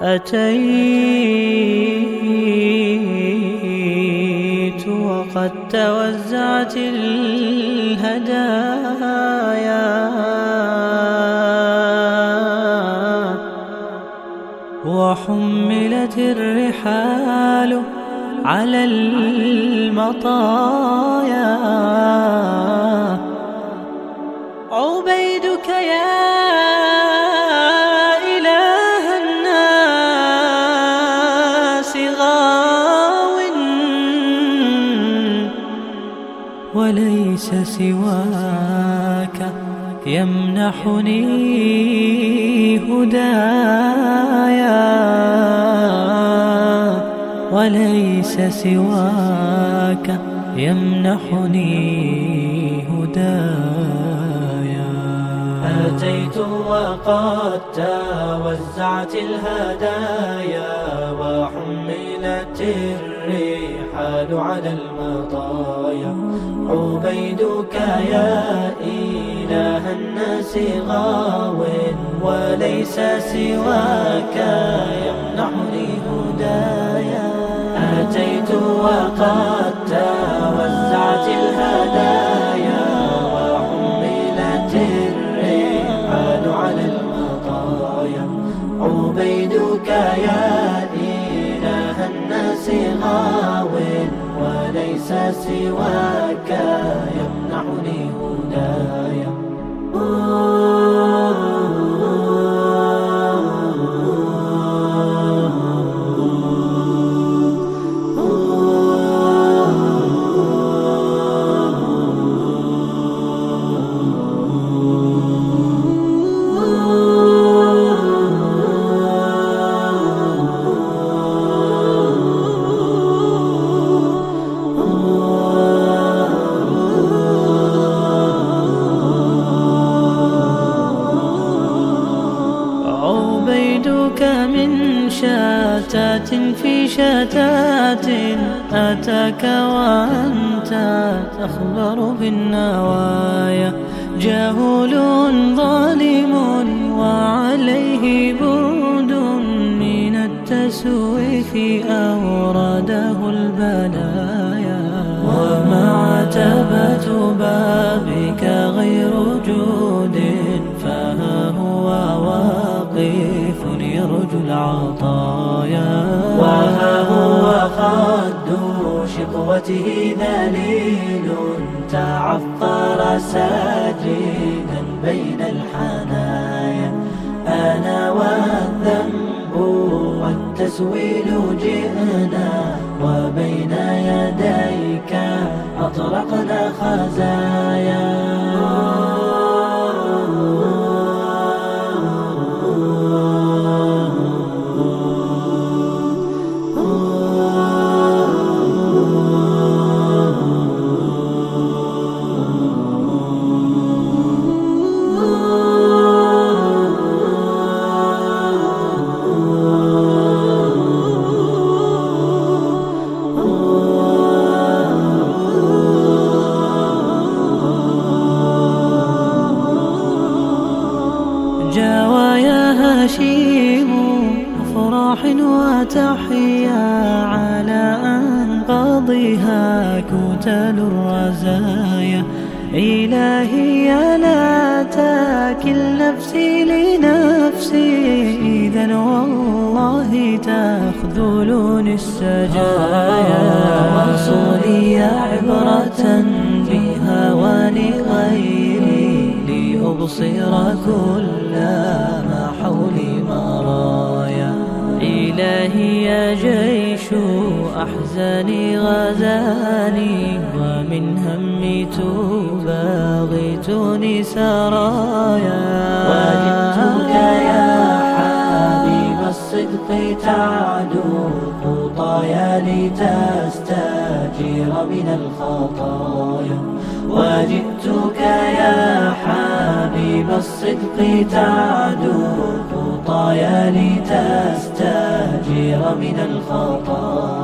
أتيت وقد توزعت الهدايا. وحملت الرحال على المطايا. عبيدك يا سواك يمنحني هدايا وليس سواك يمنحني هدايا. أتيت وقد توزعت الهدايا. الرحال على المطايا. عبيدك يا إله الناس غاو وليس سواك يمنحني هدايا. أتيت وقد وليس سواك يمنحني هدايا. عبيدك من شتات في شتات أتاك وأنت تخبر بالنوايا. جهول ظالم وعليه برد من التسويف أورده البلايا. ومع تبة بابك غير جود شقوته ذليل تعفر ساجدا بين الحنايا. أنا والذنب والتسويل جئنا وبين يديك أطرقنا خزايا. جاوى يا هشيم أفراح وتحيا على أنقاضها كتل الرزايا. إلهي لا تاكل نفسي لنفسي. إذا والله تخذلني السجايا. وصولي عبرة بهوان غيري لأبصر كل ما حولي مرايا. إلهي يا جيش أحزاني غزاني ومن همي تباغتني سرايا. حبيب الصدق تعدو خطايا لتستجير من الخطايا. وجئتك يا حبيب الصدق تعدو خطايا لتستجير من الخطايا.